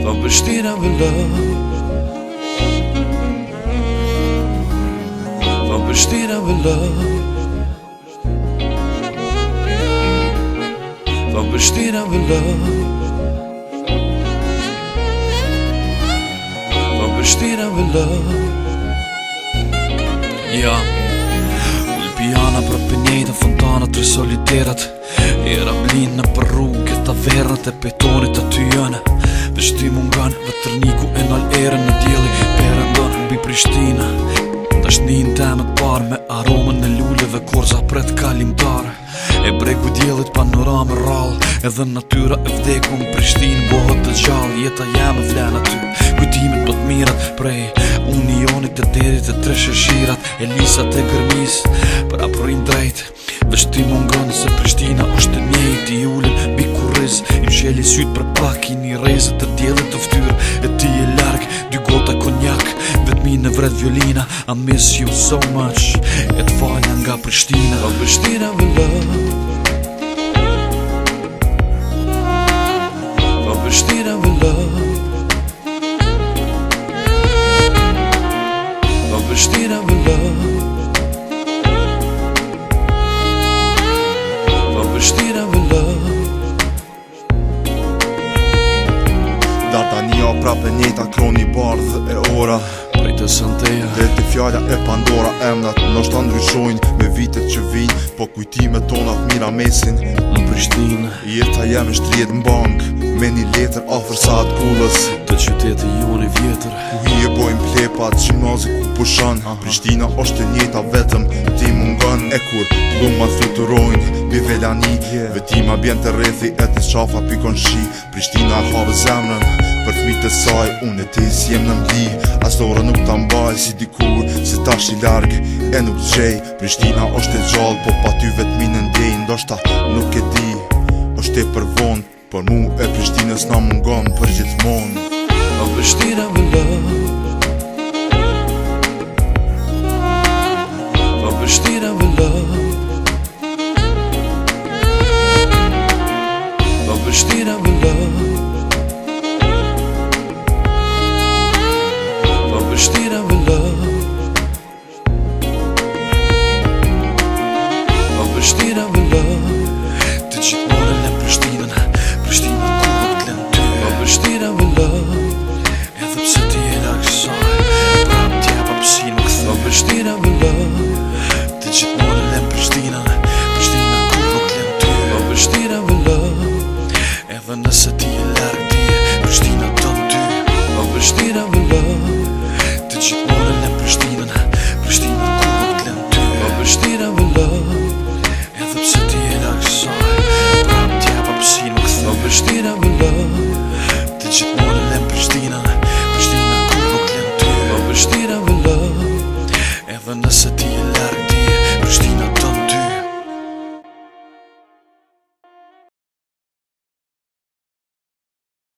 Tho më pështira vëllë lëpë Tho më pështira me lëpë Tho më pështira me lëpë Tho pështira me Ja Ulpiana për për njëjtë Fontana të rësoliterat Era blinë në përru Këta verrat e pejtonit të ty jënë E shti mu ngani dhe tërniku e nal ere në djeli Pere ndonë mbi Prishtina Ta shni temet par me aromen në lullë dhe korza pret kalimtar E bregu djelit panorama rral Edhe natyra e vdeku në Prishtin bohët të gjall Jeta jem e vlen aty Kujtimit do të mirat prej Unionit të derit të tre shëshirat E lisa të gërmis Pra përin drejt Vështi mu se Prishtina është të njejt i ullin brez Im shjeli sytë për pak i një rezët të djelet të ftyr E ti e larkë, dy gota konjak Vetmi në vret violina I miss you so much E të falja nga Prishtina Prishtina vë love hape njëta kroni bardhë e ora Prej të sënteja Dhe të fjalla e pandora emnat Nështë të ndryshojnë me vitet që vinë Po kujtime tonat mira mesin Në Prishtinë Jeta jem e shtrijet në bankë Me një letër a sa kullës Të qytete i vjetër Ku i e bojmë plepat, gjimnazi ku pushan Prishtina është njëta vetëm Ti mungën e kur Luma të fluturojnë Bi velani yeah. Vetima bjen të rethi E të shafa pikon shi Prishtina hafe zemrën fmitë të saj Unë e ti si jem në mdi As të orë nuk të mbaj si dikur Se ta shi largë e nuk të gjej Prishtina është e gjallë Po pa ty vetëmi në ndjej Ndoshta nuk e di është e për Por mu e Prishtinës na mungon për gjithmonë A Prishtina më lë Prishtina me lëvë Të që mërën e Prishtinën Prishtinën ku më të lënë O Prishtina E dhe pëse a kësoj Pra tja pa pësinë më këthë O Prishtina me Të që mërën e Prishtinën Prishtinën ku më të lënë O Prishtina E dhe nëse